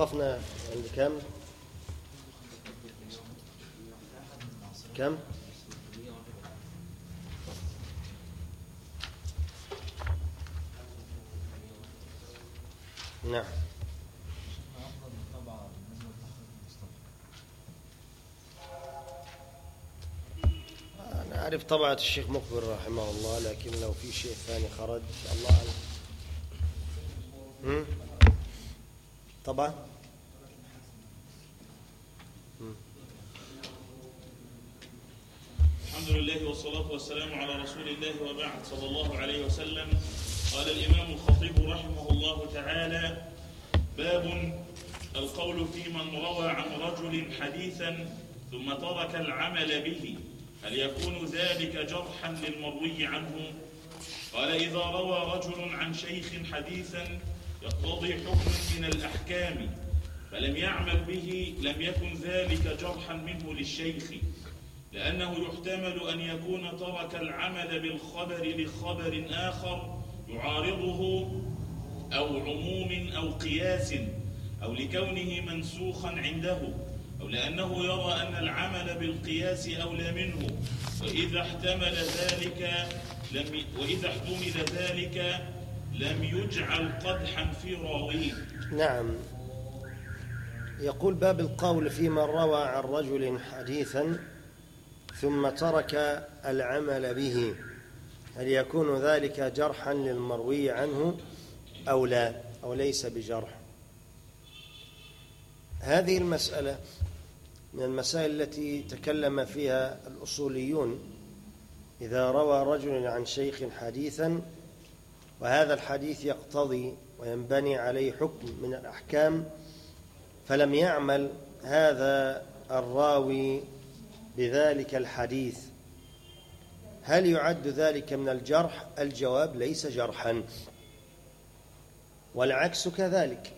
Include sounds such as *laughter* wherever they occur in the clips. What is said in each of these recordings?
وقفنا عند كم؟ كم؟ نعم. أعرف طبعة الشيخ مقبل رحمه الله لكن لو في شيء ثاني خرج الله أعلم؟ طبعا. الحمد لله والصلاة والسلام على رسول الله وبعد صلى الله عليه وسلم. قال الإمام الخطيب رحمه الله تعالى باب القول في من روى عن رجل حديثا ثم ترك العمل به هل يكون ذلك جرحا للمروي عنه؟ قال إذا روى رجل عن شيخ حديثا يقتضي حكم من الأحكام فلم يعمل به لم يكن ذلك جرحا منه للشيخ لأنه يحتمل أن يكون ترك العمل بالخبر لخبر آخر يعارضه أو عموم أو قياس أو لكونه منسوخا عنده أو لأنه يرى أن العمل بالقياس أولى منه وإذا احتمل ذلك لم وإذا احتمل ذلك لم يجعل قدحا في راويه. نعم. يقول باب القول في من روى عن رجل حديثا ثم ترك العمل به. هل يكون ذلك جرحا للمروي عنه أو لا؟ أو ليس بجرح؟ هذه المسألة من المسائل التي تكلم فيها الأصوليون. إذا روى رجل عن شيخ حديثا وهذا الحديث يقتضي وينبني عليه حكم من الأحكام فلم يعمل هذا الراوي بذلك الحديث. هل يعد ذلك من الجرح؟ الجواب ليس جرحا. والعكس كذلك.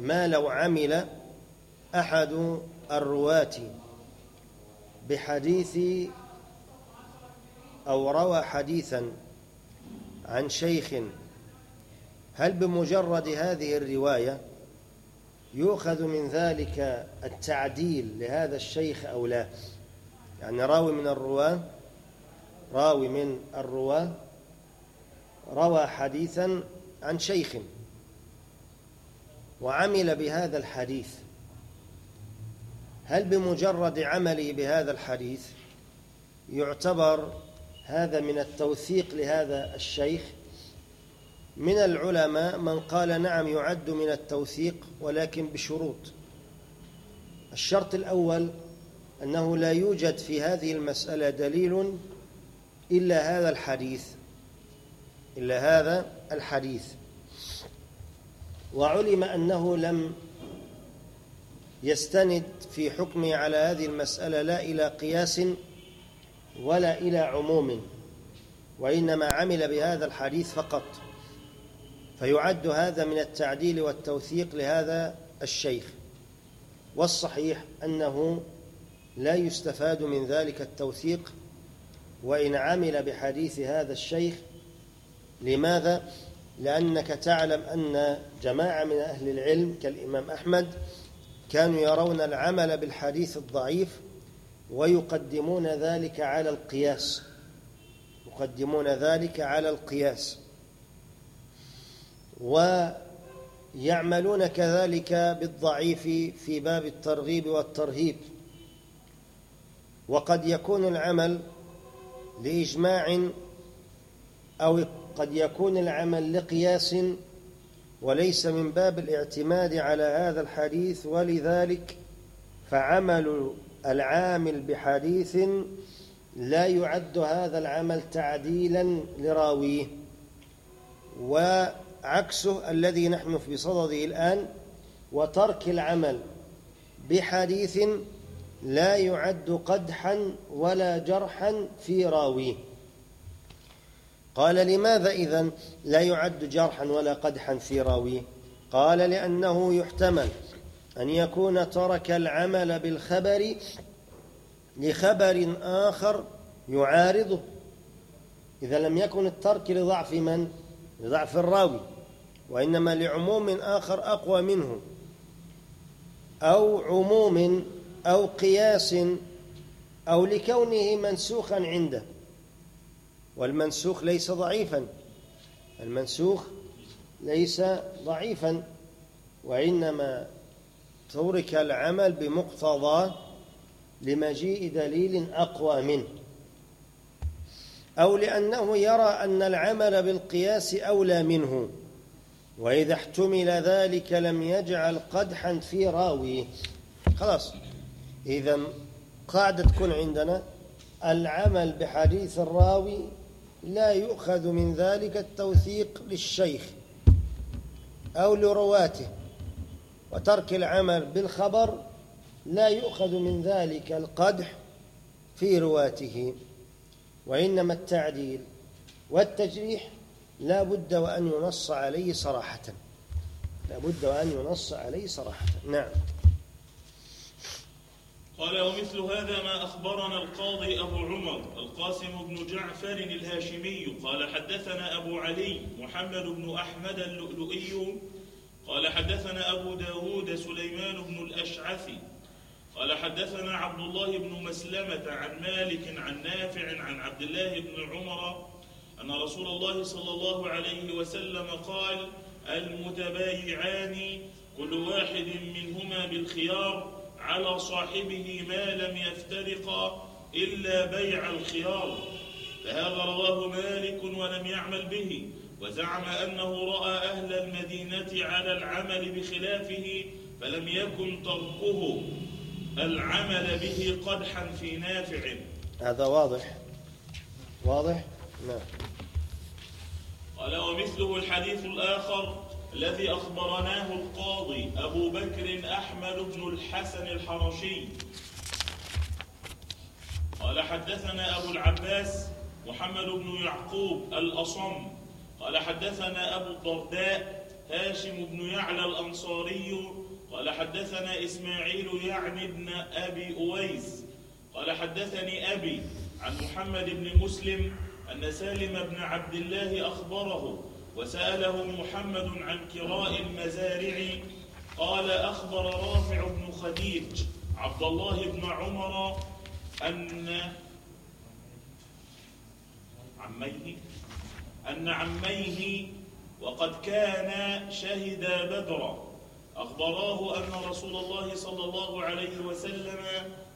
ما لو عمل أحد الرواة بحديث أو روى حديثا عن شيخ. هل بمجرد هذه الرواية يؤخذ من ذلك التعديل لهذا الشيخ أو لا؟ يعني راوي من الرواة راوي من الرواة روى حديثا عن شيخ وعمل بهذا الحديث. هل بمجرد عمله بهذا الحديث يعتبر هذا من التوثيق لهذا الشيخ. من العلماء من قال نعم يعد من التوثيق ولكن بشروط. الشرط الأول أنه لا يوجد في هذه المسألة دليل إلا هذا الحديث. إلا هذا الحديث. وعلم أنه لم يستند في حكمه على هذه المسألة لا إلى قياس ولا إلى عموم وإنما عمل بهذا الحديث فقط فيعد هذا من التعديل والتوثيق لهذا الشيخ والصحيح أنه لا يستفاد من ذلك التوثيق وإن عمل بحديث هذا الشيخ لماذا؟ لأنك تعلم أن جماعة من أهل العلم كالإمام أحمد كانوا يرون العمل بالحديث الضعيف ويقدمون ذلك على القياس. يقدمون ذلك على القياس. ويعملون كذلك بالضعيف في باب الترغيب والترهيب. وقد يكون العمل لإجماع أو قد يكون العمل لقياس وليس من باب الاعتماد على هذا الحديث. ولذلك فعمل العامل بحديث لا يعد هذا العمل تعديلا لراويه وعكسه الذي نحن في صدده الآن وترك العمل بحديث لا يعد قدحا ولا جرحا في راويه. قال لماذا إذن لا يعد جرحا ولا قدحا في راويه؟ قال لأنه يحتمل أن يكون ترك العمل بالخبر لخبر آخر يعارضه. إذا لم يكن الترك لضعف من؟ لضعف الراوي. وإنما لعموم آخر أقوى منه. أو عموم أو قياس أو لكونه منسوخا عنده. والمنسوخ ليس ضعيفا. المنسوخ ليس ضعيفا. وإنما ترك العمل بمقتضى لمجيء دليل أقوى منه أو لأنه يرى أن العمل بالقياس أولى منه وإذا احتمل ذلك لم يجعل قدحا في راويه. خلاص إذا قاعدة تكون عندنا العمل بحديث الراوي لا يؤخذ من ذلك التوثيق للشيخ أو لرواته. وترك العمل بالخبر لا يؤخذ من ذلك القدح في رواته. وإنما التعديل والتجريح لا بد وأن ينص عليه صراحة. لا بد وأن ينص عليه صراحة. نعم. قال ومثل هذا ما أخبرنا القاضي أبو عمر القاسم بن جعفر الهاشمي قال حدثنا أبو علي محمد بن أحمد اللؤلؤي قال حدثنا أبو داود سليمان بن الأشعثي قال حدثنا عبد الله بن مسلمة عن مالك عن نافع عن عبد الله بن عمر أن رسول الله صلى الله عليه وسلم قال المتبايعان كل واحد منهما بالخيار على صاحبه ما لم يفترقا إلا بيع الخيار فهذا رواه مالك ولم يعمل به. وزعم أنه رأى أهل المدينة على العمل بخلافه فلم يكن تركه العمل به قدحا في نافع. هذا واضح. واضح؟ نعم. قال ومثله الحديث الآخر الذي أخبرناه القاضي أبو بكر أحمد بن الحسن الحرشي. قال حدثنا أبو العباس محمد بن يعقوب الأصم قال حدثنا أبو الدرداء هاشم بن يعلى الأنصاري قال حدثنا إسماعيل يعني ابن أبي أويس قال حدثني أبي عن محمد بن مسلم أن سالم بن عبد الله أخبره وسأله محمد عن كراء المزارع قال أخبر رافع بن خديج عبد الله بن عمر أن عميه أن عميه وقد كان شهدا بدرا. أخبراه أن رسول الله صلى الله عليه وسلم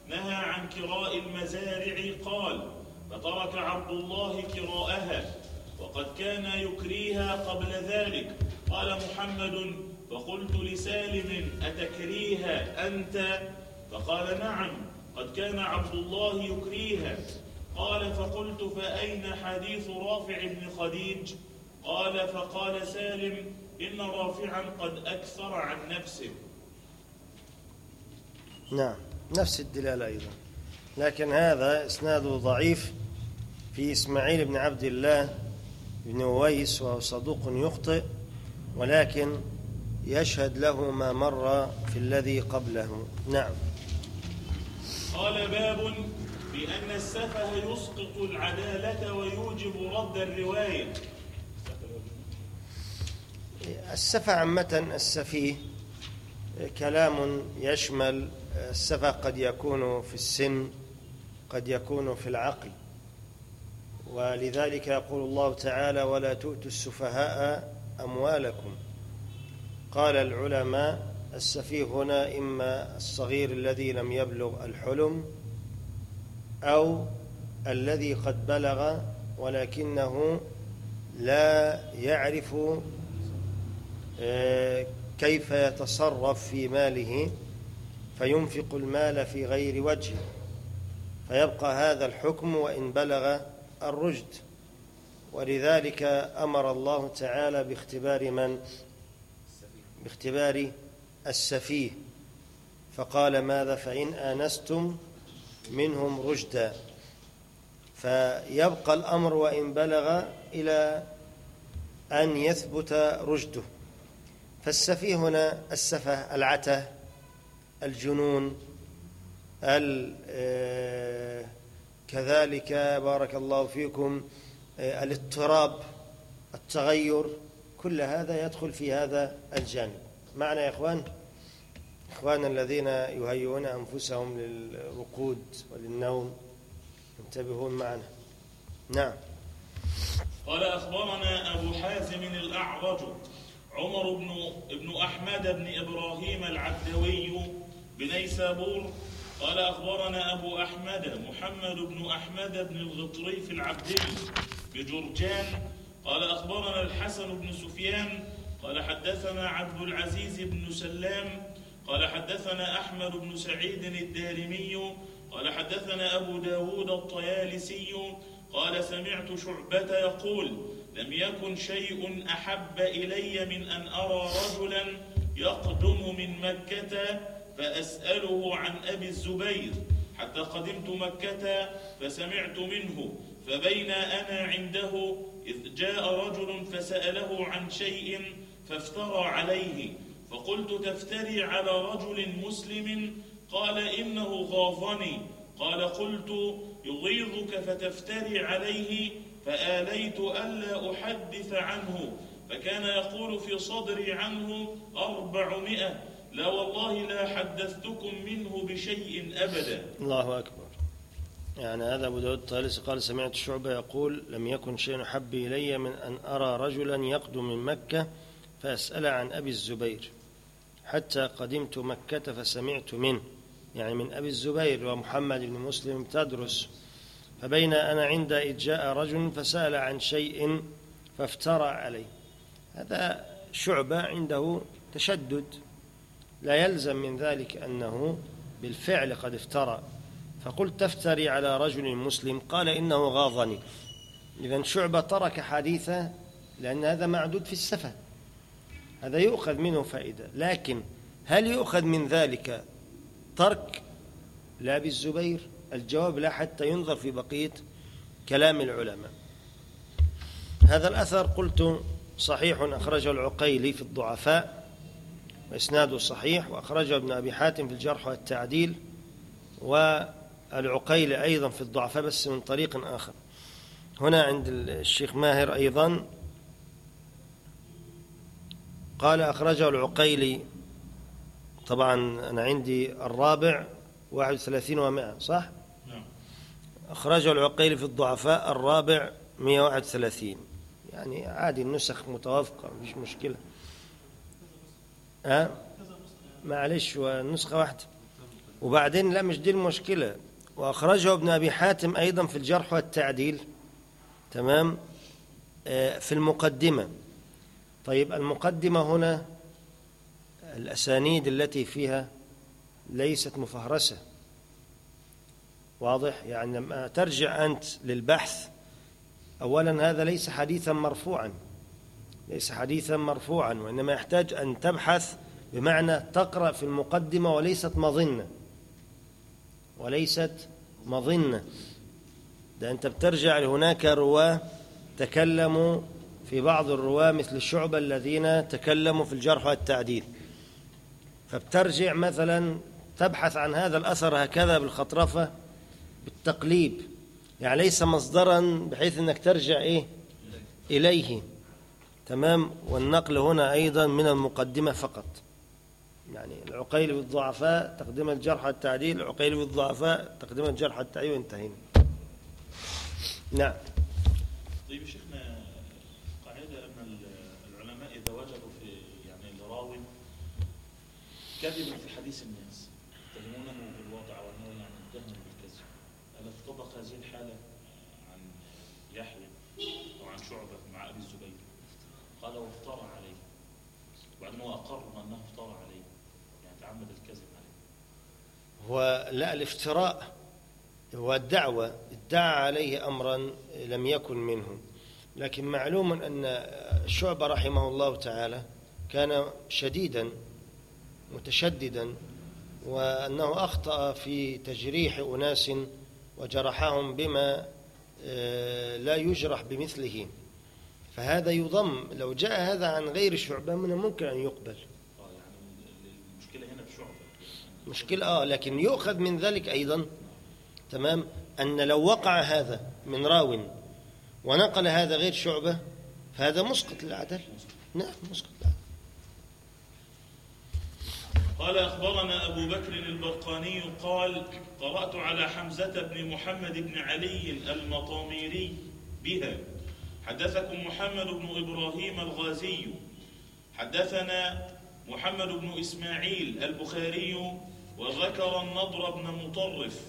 نهى عن كراء المزارع قال فترك عبد الله كراءها وقد كان يكريها قبل ذلك. قال محمد فقلت لسالم أتكريها أنت؟ فقال نعم قد كان عبد الله يكريها. قال فقلت فأين حديث رافع بن خديج؟ قال فقال سالم إن رافعا قد أكثر عن نفسه. نعم نفس الدلالة أيضا. لكن هذا إسناده ضعيف في إسماعيل بن عبد الله بن ويس وهو صدوق يخطئ ولكن يشهد له ما مر في الذي قبله. نعم. قال باب بأن السفه يسقط العدالة ويوجب رد الرواية. السفه عامة السفيه كلام يشمل السفه قد يكون في السن قد يكون في العقل. ولذلك يقول الله تعالى ولا تؤتوا السفهاء أموالكم قال العلماء السفيه هنا إما الصغير الذي لم يبلغ الحلم أو الذي قد بلغ ولكنه لا يعرف آه، كيف يتصرف في ماله فينفق المال في غير وجه. فيبقى هذا الحكم وإن بلغ الرشد. ولذلك أمر الله تعالى باختبار من؟ باختبار السفيه. فقال ماذا؟ فإن آنستم منهم رشدا فيبقى الأمر وإن بلغ إلى أن يثبت رشده. فالسفيه هنا السفه العته الجنون كذلك بارك الله فيكم آه، الاضطراب التغير كل هذا يدخل في هذا الجانب. معنا يا إخوان؟ إخواننا الذين يهيئون أنفسهم للرقود وللنوم انتبهون معنا. نعم. قال أخبرنا أبو حازم الأعرج عمر بن ابن أحمد بن إبراهيم العبدوي بنيسابور قال أخبرنا أبو أحمد محمد بن أحمد بن الغطريف العبدي بجرجان. قال أخبرنا الحسن بن سفيان قال حدثنا عبد العزيز بن سلام قال حدثنا أحمد بن سعيد الدارمي قال حدثنا أبو داود الطيالسي قال سمعت شعبة يقول لم يكن شيء أحب إلي من أن أرى رجلا يقدم من مكة فأسأله عن أبي الزبير. حتى قدمت مكة فسمعت منه فبين أنا عنده إذ جاء رجل فسأله عن شيء فافترى عليه. فقلت تفتري على رجل مسلم قال إنه غاظني قال قلت يغيظك فتفتري عليه فآليت ألا أحدث عنه. فكان يقول في صدري عنه أربعمائة. لا والله لا حدثتكم منه بشيء أبدا. الله أكبر. يعني هذا أبو داود الطالسي قال سمعت الشعبة يقول لم يكن شيء أحب إلي من أن أرى رجلا يقدم من مكة فأسأل عن أبي الزبير. حتى قدمت مكة فسمعت منه. يعني من أبي الزبير ومحمد بن مسلم تدرس. فبين أنا عند إذ جاء رجل فسأل عن شيء فافترى عليه. هذا شعبة عنده تشدد. لا يلزم من ذلك أنه بالفعل قد افترى. فقلت تفتري على رجل مسلم. قال إنه غاضني. إذا شعبة ترك حديثه لأن هذا معدود في السفه. هذا يؤخذ منه فائدة. لكن هل يؤخذ من ذلك ترك لأبي الزبير؟ الجواب لا حتى ينظر في بقية كلام العلماء. هذا الأثر قلت صحيح أخرجه العقيلي في الضعفاء وإسناده صحيح وأخرجه ابن أبي حاتم في الجرح والتعديل والعقيلي أيضا في الضعفاء بس من طريق آخر. هنا عند الشيخ ماهر أيضا قال أخرجه العقيلي. طبعا أنا عندي الرابع واحد وثلاثين ومائة صح؟ نعم. أخرجه العقيلي في الضعفاء الرابع مئة واحد وثلاثين. يعني عادي النسخ متوافقة مش مشكلة. ها؟ معلش والنسخة واحدة. وبعدين لا مش دي المشكلة. وأخرجه ابن أبي حاتم أيضا في الجرح والتعديل. تمام؟ آه، في المقدمة. طيب المقدمة هنا الأسانيد التي فيها ليست مفهرسة. واضح؟ يعني لما ترجع أنت للبحث أولا هذا ليس حديثا مرفوعا. ليس حديثا مرفوعا وإنما يحتاج أن تبحث بمعنى تقرأ في المقدمة وليست مظنة. وليست مظنة. ده أنت بترجع لهناك رواة تكلموا في بعض الرواة مثل الشعبة الذين تكلموا في الجرح والتعديل. فبترجع مثلا تبحث عن هذا الأثر هكذا بالخطرفة بالتقليب. يعني ليس مصدرا بحيث أنك ترجع إيه؟ إليه. تمام؟ والنقل هنا أيضا من المقدمة فقط. يعني العقيل بالضعفاء تقدم الجرح والتعديل العقيل بالضعفاء تقدم الجرح والتعديل وانتهينا. نعم. طيب يا شيخنا قاعدة أن العلماء إذا وجدوا في يعني لراو كذبا في حديث الناس يتهمونه بالوضع وأنه يعني متهم بالكذب ألا تطبق هذه الحالة عن يحيى أو عن شعبة مع أبي الزبير؟ قال وافترى عليه. وأنه أقر أنه افترى عليه يعني تعمد الكذب عليه. هو لا الافتراء هو الدعوة ادعى عليه أمرا لم يكن منه لكن معلوم أن الشعب رحمه الله تعالى كان شديدا متشددا وأنه أخطأ في تجريح أناس وجرحهم بما آه، لا يجرح بمثله. فهذا يضم لو جاء هذا عن غير شعبة من الممكن أن يقبل. المشكلة هنا في شعبة. مشكلة آه لكن يؤخذ من ذلك أيضا. تمام؟ أن لو وقع هذا من راو ونقل هذا غير شعبة فهذا مسقط للعدل. نعم مسقط للعدل. قال أخبرنا أبو بكر البرقاني قال قرأت على حمزة بن محمد بن علي المطاميري بها. حدثكم محمد بن إبراهيم الغازي. حدثنا محمد بن إسماعيل البخاري وذكر النضر بن مطرف.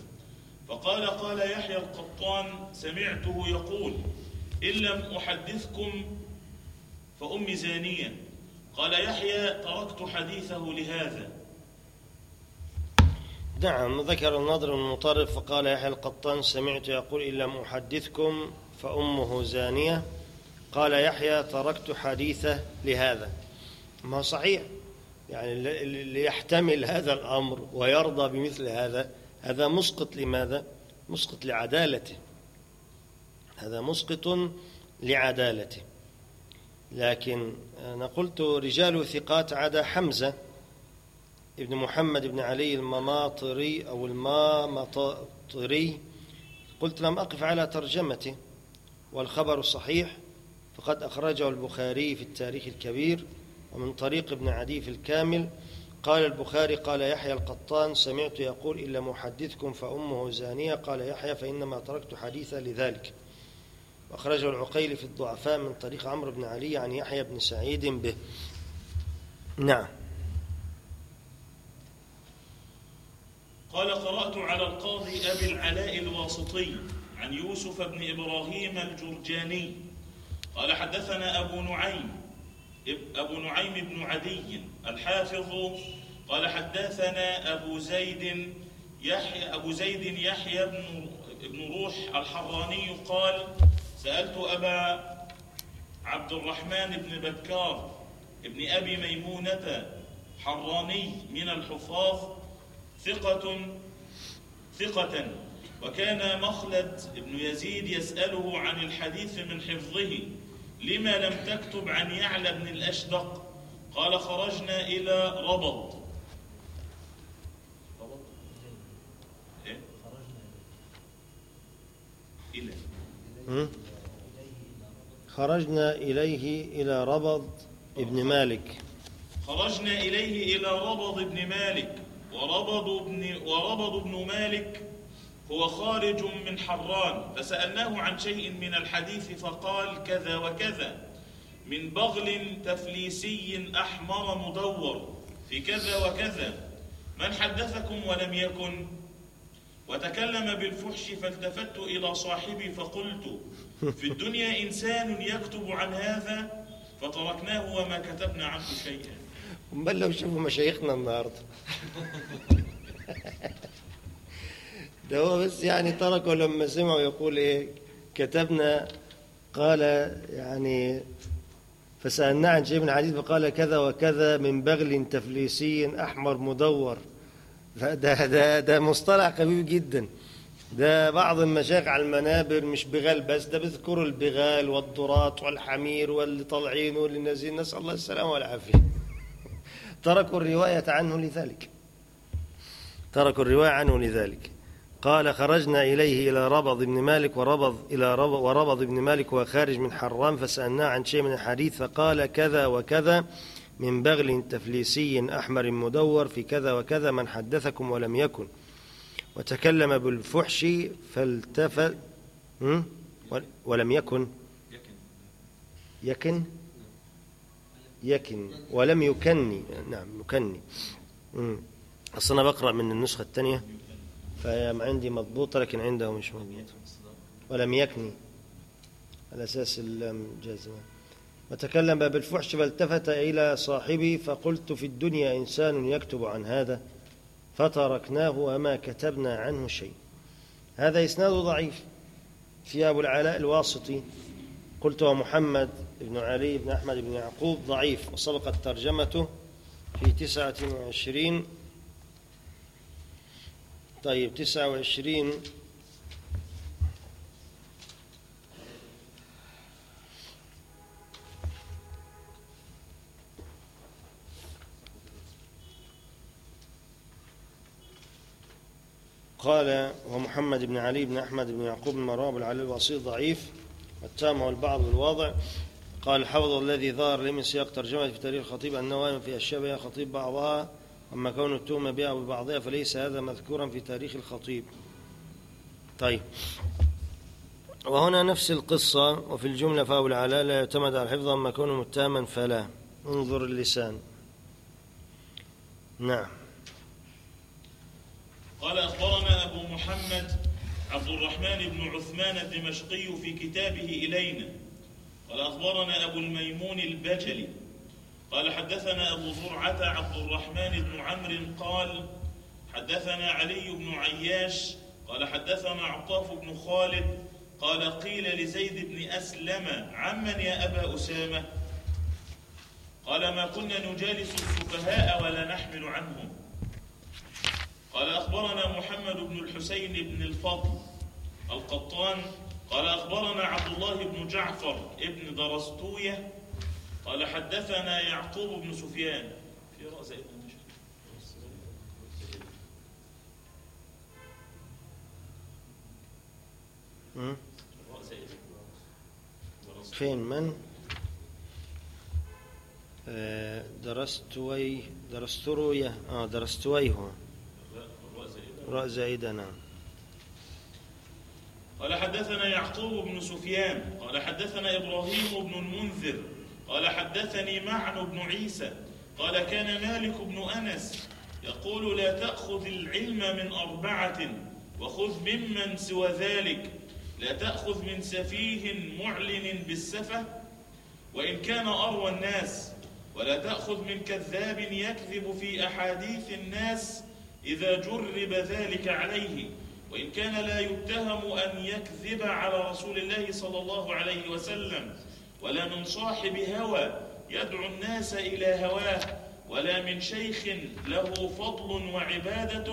فقال قال يحيى القطان سمعته يقول إن لم أحدثكم فأمي زانية. قال يحيى تركت حديثه لهذا. نعم ذكر النضر بن فقال يحيى القطان سمعت يقول إن لم أحدثكم فأمه زانية. قال يحيى تركت حديثه لهذا. ما صحيح؟ يعني اللي يحتمل هذا الأمر ويرضى بمثل هذا هذا مسقط لماذا؟ مسقط لعدالته. هذا مسقط لعدالته. لكن أنا قلت رجال ثقات عدا حمزة ابن محمد بن علي المماطري أو المامطري قلت لم أقف على ترجمته والخبر صحيح فقد أخرجه البخاري في التاريخ الكبير ومن طريق ابن عدي في الكامل. قال البخاري قال يحيى القطان سمعت يقول إلا محدثكم فأمه زانية. قال يحيى فإنما تركت حديثا لذلك. وأخرجه العقيل في الضعفاء من طريق عمرو بن علي عن يحيى بن سعيد به. نعم. قال قرأت على القاضي أبي العلاء الواسطي عن يوسف بن إبراهيم الجرجاني. قال حدثنا أبو نعيم أبو نعيم بن عدي الحافظ. قال حدثنا أبو زيد يحيى أبو زيد يحيى بن ابن روح الحراني قال سألت أبا عبد الرحمن بن بكار ابن أبي ميمونة حراني من الحفاظ ثقة ثقة. وكان مخلد بن يزيد يسأله عن الحديث من حفظه لما لم تكتب عن يعلى بن الأشدق؟ قال خرجنا إلى ربض إيه؟ إلى خرجنا إليه إلى ربض ابن مالك. خرجنا إليه إلى ربض ابن مالك. وربض ابن وربض ابن مالك هو خارج من حران فسألناه عن شيء من الحديث فقال كذا وكذا. من بغل تفليسي أحمر مدور في كذا وكذا. من حدثكم ولم يكن؟ وتكلم بالفحش فالتفت إلى صاحبي فقلت في الدنيا إنسان يكتب عن هذا فتركناه وما كتبنا عنه شيئا. بل لو شوفوا مشايخنا النهارده. *laughs* ده هو بس يعني تركوا لما سمعوا يقول إيه كتبنا قال يعني فسألنا عن شيء من الحديث فقال كذا وكذا من بغل تفليسي أحمر مدور. ده ده ده مصطلح قوي جدا. ده بعض المشايخ على المنابر مش بغال بس ده بيذكروا البغال والذرات والحمير واللي طالعين واللي نازلين. نسأل الله السلامة والعافية. تركوا الرواية عنه لذلك. تركوا الرواية عنه لذلك. قال خرجنا إليه إلى ربض بن مالك وربض إلى ربض وربض بن مالك وخارج من حرام فسألناه عن شيء من الحديث فقال كذا وكذا من بغل تفليسي أحمر مدور في كذا وكذا من حدثكم ولم يكن. وتكلم بالفحش فالتفت ولم يكن. يكن؟ يكن ولم يكني. نعم يكني. أصلا بقرأ من النسخة الثانية فهي عندي مضبوطة لكن عنده مش مضبوطة ولم يكني. على أساس الجازمة وتكلم بالفحش فالتفت إلى صاحبي فقلت في الدنيا إنسان يكتب عن هذا فتركناه وما كتبنا عنه شيء. هذا إسناد ضعيف. في أبو العلاء الواسطي. قلت ومحمد بن علي بن أحمد بن يعقوب ضعيف وسبقت ترجمته في تسعة وعشرين. طيب تسعة وعشرين. قال ومحمد بن علي بن أحمد بن يعقوب بن العلي الوسيط ضعيف والتام والبعض بالواضع. قال الحفظ الذي ظهر لي من سياق ترجمة في تاريخ الخطيب أنه وهم في أشياء بين خطيب بعضها أما كون التهمة بها وببعضها فليس هذا مذكورا في تاريخ الخطيب. طيب. وهنا نفس القصة وفي الجملة فأو العلاء لا يعتمد على الحفظ أما كونه متهما فلا. انظر اللسان. نعم. قال أخبرنا أبو محمد عبد الرحمن بن عثمان الدمشقي في كتابه إلينا قال أخبرنا أبو الميمون البجلي قال حدثنا أبو زرعة عبد الرحمن بن عمرو قال حدثنا علي بن عياش قال حدثنا عطاف بن خالد قال قيل لزيد بن أسلم عمن يا أبا أسامة؟ قال ما كنا نجالس السفهاء ولا نحمل عنهم. قال أخبرنا محمد بن الحسين بن الفضل القطان قال أخبرنا عبد الله بن جعفر ابن درستوية قال حدثنا يعقوب بن سفيان. في رأس ابن? فين من؟ آه، درستوي درستروية آه درستوي هو راء زائدة نعم قال حدثنا يعقوب بن سفيان قال حدثنا إبراهيم بن المنذر قال حدثني معن بن عيسى قال كان مالك بن أنس يقول لا تأخذ العلم من أربعة وخذ ممن سوى ذلك لا تأخذ من سفيه معلن بالسفة وإن كان أروى الناس ولا تأخذ من كذاب يكذب في أحاديث الناس إذا جرب ذلك عليه. وإن كان لا يتهم أن يكذب على رسول الله صلى الله عليه وسلم ولا من صاحب هوى يدعو الناس إلى هواه ولا من شيخ له فضل وعبادة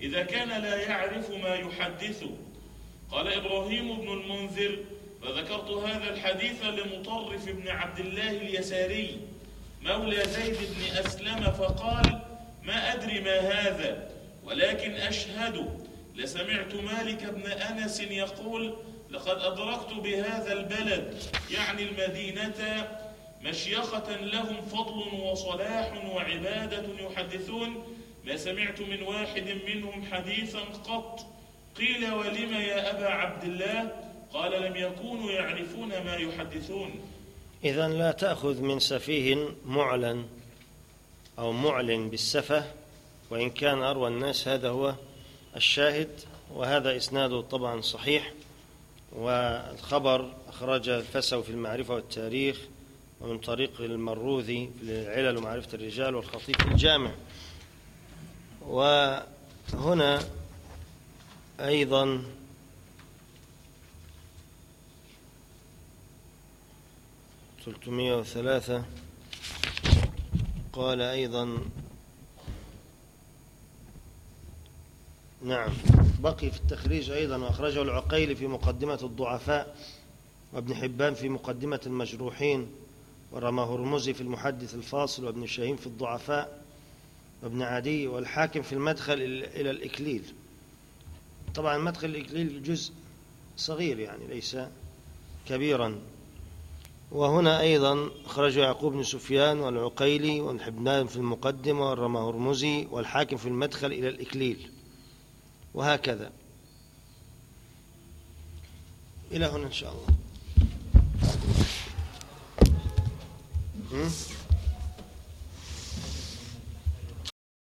إذا كان لا يعرف ما يحدث. قال إبراهيم بن المنذر فذكرت هذا الحديث لمطرف بن عبد الله اليساري مولى زيد بن أسلم فقال ما أدري ما هذا ولكن أشهد لسمعت مالك بن أنس يقول لقد أدركت بهذا البلد يعني المدينة مشيخة لهم فضل وصلاح وعبادة يحدثون ما سمعت من واحد منهم حديثا قط قيل ولم يا أبا عبد الله؟ قال لم يكونوا يعرفون ما يحدثون. إذا لا تأخذ من سفيه معلن أو معلن بالسفة وإن كان أروى الناس هذا هو الشاهد وهذا إسناده طبعا صحيح والخبر أخرج الفسو في المعرفة والتاريخ ومن طريق المروذي في العلل ومعرفة الرجال والخطيب في الجامع. وهنا أيضا ثلاثمائة وثلاثة قال أيضا نعم. بقي في التخريج أيضا وأخرجه العقيل في مقدمة الضعفاء وابن حبان في مقدمة المجروحين ورماه هرمزي في المحدث الفاصل وابن شاهين في الضعفاء وابن عدي والحاكم في المدخل إلى الإكليل. طبعا مدخل الإكليل جزء صغير يعني ليس كبيرا. وهنا أيضا خرج يعقوب بن سفيان والعقيلي والحبنان في المقدمة والرماه هرمزي والحاكم في المدخل إلى الإكليل. وهكذا. إلى هنا إن شاء الله.